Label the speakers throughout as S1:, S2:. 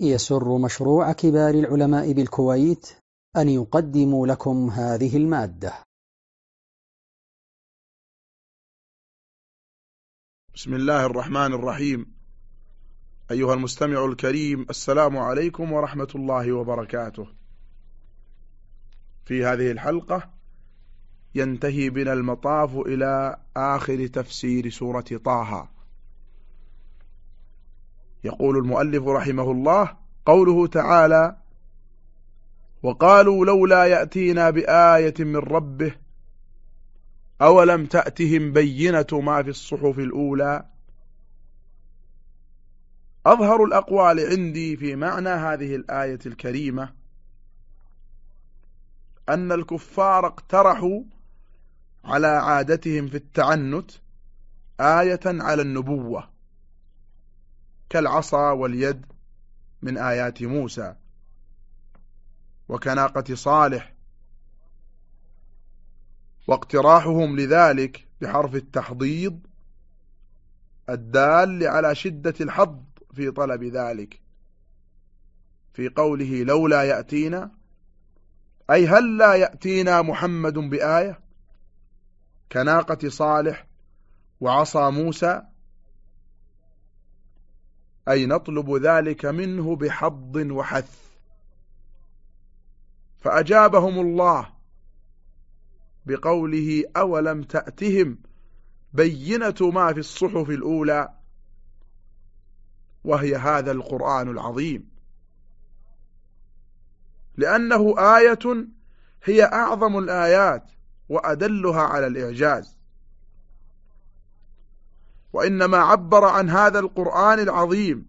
S1: يسر مشروع كبار العلماء بالكويت أن يقدم لكم هذه المادة.
S2: بسم الله الرحمن الرحيم. أيها المستمع الكريم السلام عليكم ورحمة الله وبركاته. في هذه الحلقة ينتهي بنا المطاف إلى آخر تفسير سورة طه. يقول المؤلف رحمه الله قوله تعالى وقالوا لولا يأتينا بآية من ربه أولم تأتهم بينة ما في الصحف الأولى؟ أظهر الأقوال عندي في معنى هذه الآية الكريمة أن الكفار اقترحوا على عادتهم في التعنت آية على النبوة. كالعصا واليد من آيات موسى وكناقة صالح واقتراحهم لذلك بحرف التحضيض الدال على شدة الحظ في طلب ذلك في قوله لولا يأتينا أي هل لا يأتينا محمد بآية كناقة صالح وعصا موسى أي نطلب ذلك منه بحظ وحث. فأجابهم الله بقوله أولم تأتهم بينة ما في الصحف الأولى وهي هذا القرآن العظيم. لأنه آية هي أعظم الآيات وأدلها على الإعجاز. وإنما عبر عن هذا القرآن العظيم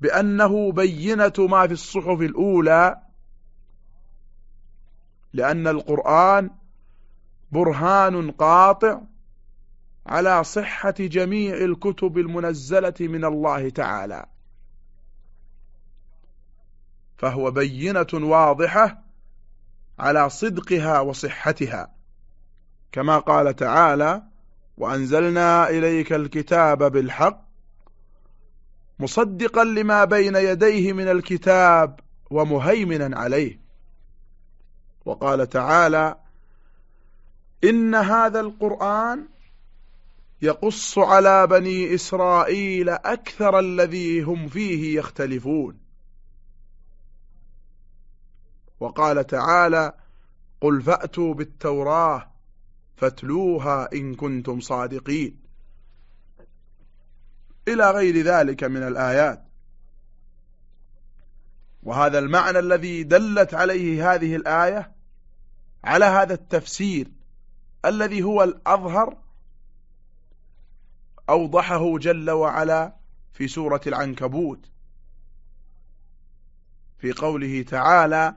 S2: بأنه بينة ما في الصحف الأولى لأن القرآن برهان قاطع على صحة جميع الكتب المنزلة من الله تعالى. فهو بينة واضحة على صدقها وصحتها كما قال تعالى وأنزلنا إليك الكتاب بالحق مصدقا لما بين يديه من الكتاب ومهيمنا عليه. وقال تعالى إن هذا القرآن يقص على بني إسرائيل أكثر الذي هم فيه يختلفون. وقال تعالى قل فأتوا بالتوراة فاتلوها إن كنتم صادقين. إلى غير ذلك من الآيات. وهذا المعنى الذي دلت عليه هذه الآية على هذا التفسير الذي هو الأظهر أوضحه جل وعلا في سورة العنكبوت. في قوله تعالى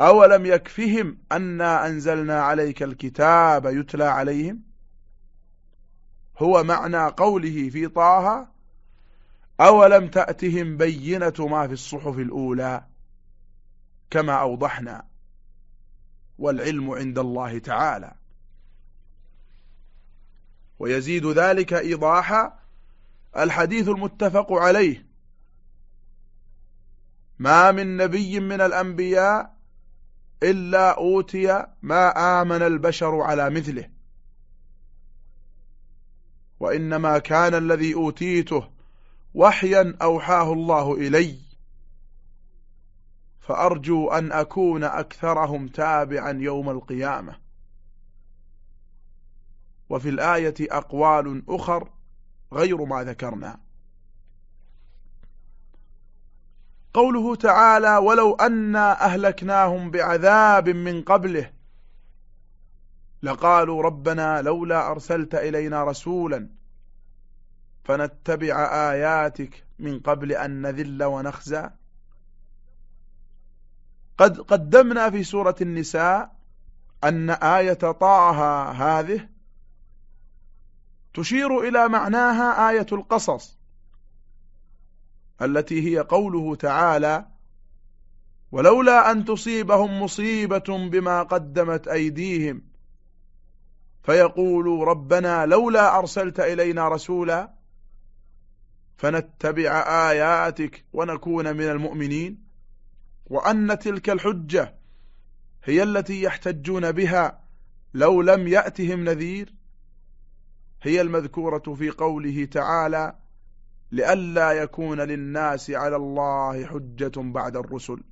S2: أولم يكفهم أنا أنزلنا عليك الكتاب يتلى عليهم؟ هو معنى قوله في طه أولم تأتهم بينة ما في الصحف الأولى؟ كما أوضحنا والعلم عند الله تعالى. ويزيد ذلك إيضاحا الحديث المتفق عليه. ما من نبي من الأنبياء إلا أوتي ما آمن البشر على مثله. وإنما كان الذي أوتيته وحيا أوحاه الله إلي. فأرجو أن أكون أكثرهم تابعا يوم القيامة. وفي الآية أقوال أخر غير ما ذكرنا. قوله تعالى ولو أنا أهلكناهم بعذاب من قبله لقالوا ربنا لولا أرسلت إلينا رسولا فنتبع آياتك من قبل أن نذل ونخزى. قد قدمنا في سورة النساء أن آية طه هذه تشير إلى معناها آية القصص التي هي قوله تعالى ولولا أن تصيبهم مصيبة بما قدمت أيديهم فيقولوا ربنا لولا أرسلت إلينا رسولا فنتبع آياتك ونكون من المؤمنين وأن تلك الحجة هي التي يحتجون بها لو لم يأتهم نذير هي المذكورة في قوله تعالى لئلا يكون للناس على الله حجة بعد الرسل.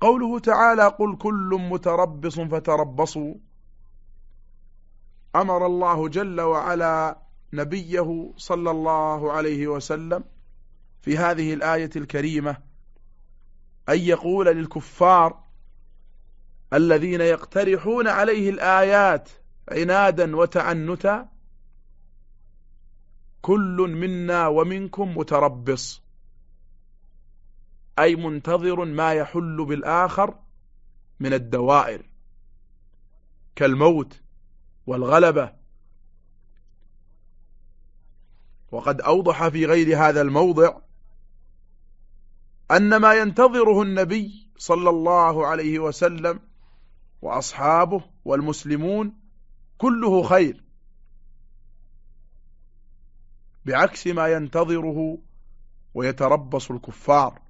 S2: قوله تعالى قل كل متربص فتربصوا. أمر الله جل وعلا نبيه صلى الله عليه وسلم في هذه الآية الكريمة أن يقول للكفار الذين يقترحون عليه الآيات عنادا وتعنتا كل منا ومنكم متربص. أي منتظر ما يحل بالآخر من الدوائر. كالموت والغلبة. وقد أوضح في غير هذا الموضع أن ما ينتظره النبي صلى الله عليه وسلم وأصحابه والمسلمون كله خير. بعكس ما ينتظره ويتربص الكفار.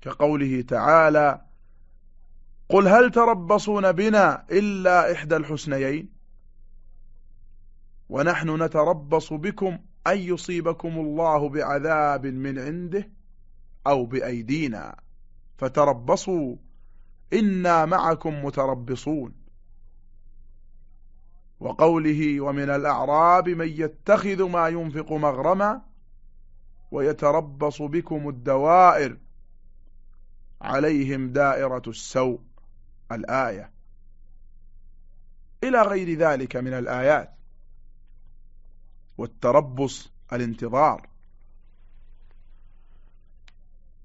S2: كقوله تعالى قل هل تربصون بنا إلا إحدى الحسنيين؟ ونحن نتربص بكم أن يصيبكم الله بعذاب من عنده أو بأيدينا. فتربصوا إنا معكم متربصون. وقوله ومن الأعراب من يتخذ ما ينفق مغرما ويتربص بكم الدوائر عليهم دائرة السوء الآية. إلى غير ذلك من الآيات. والتربص الانتظار.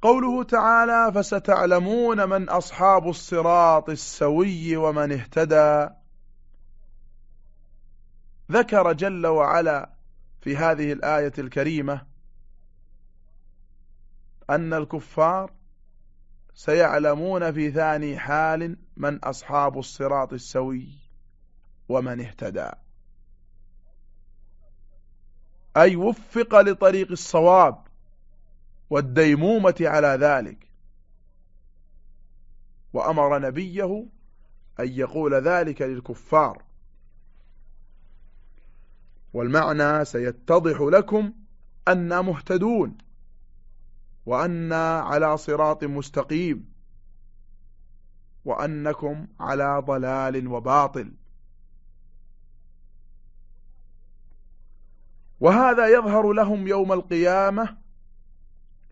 S2: قوله تعالى فستعلمون من أصحاب الصراط السوي ومن اهتدى ذكر جل وعلا في هذه الآية الكريمة أن الكفار سيعلمون في ثاني حال من أصحاب الصراط السوي ومن اهتدى. أي وفق لطريق الصواب والديمومة على ذلك. وأمر نبيه أن يقول ذلك للكفار. والمعنى سيتضح لكم أن مهتدون وأن على صراط مستقيم وأنكم على ضلال وباطل. وهذا يظهر لهم يوم القيامة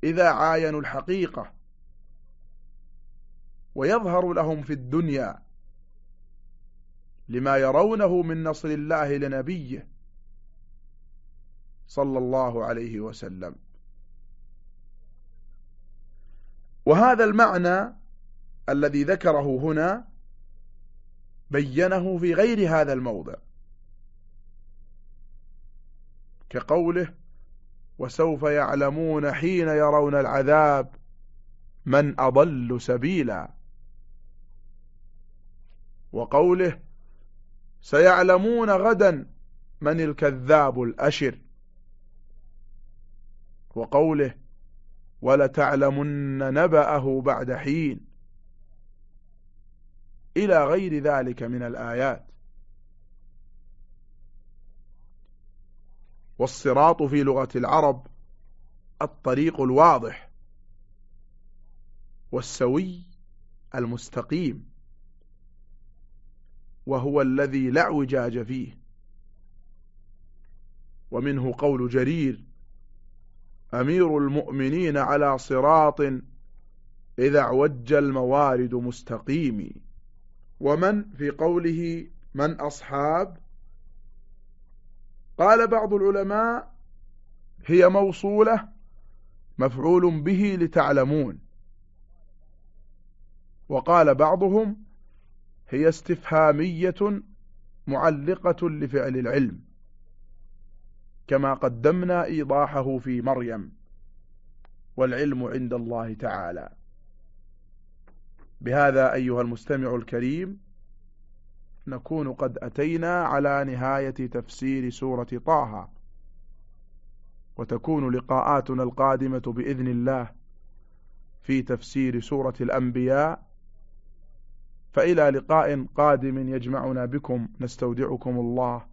S2: إذا عاينوا الحقيقة ويظهر لهم في الدنيا لما يرونه من نصر الله لنبيه. صلى الله عليه وسلم. وهذا المعنى الذي ذكره هنا بينه في غير هذا الموضع. كقوله وسوف يعلمون حين يرون العذاب من أضل سبيلا وقوله سيعلمون غدا من الكذاب الأشر وقوله ولتعلمن نبأه بعد حين إلى غير ذلك من الآيات. والصراط في لغة العرب الطريق الواضح والسوي المستقيم وهو الذي لا اعوجاج فيه. ومنه قول جرير أمير المؤمنين على صراط إذا اعوج الموارد مستقيم. ومن في قوله من أصحاب؟ قال بعض العلماء هي موصولة مفعول به لتعلمون. وقال بعضهم هي استفهامية معلقة لفعل العلم. كما قدمنا إيضاحه في مريم والعلم عند الله تعالى. بهذا أيها المستمع الكريم نكون قد أتينا على نهاية تفسير سورة طه وتكون لقاءاتنا القادمة بإذن الله في تفسير سورة الأنبياء. فإلى لقاء قادم يجمعنا بكم نستودعكم الله.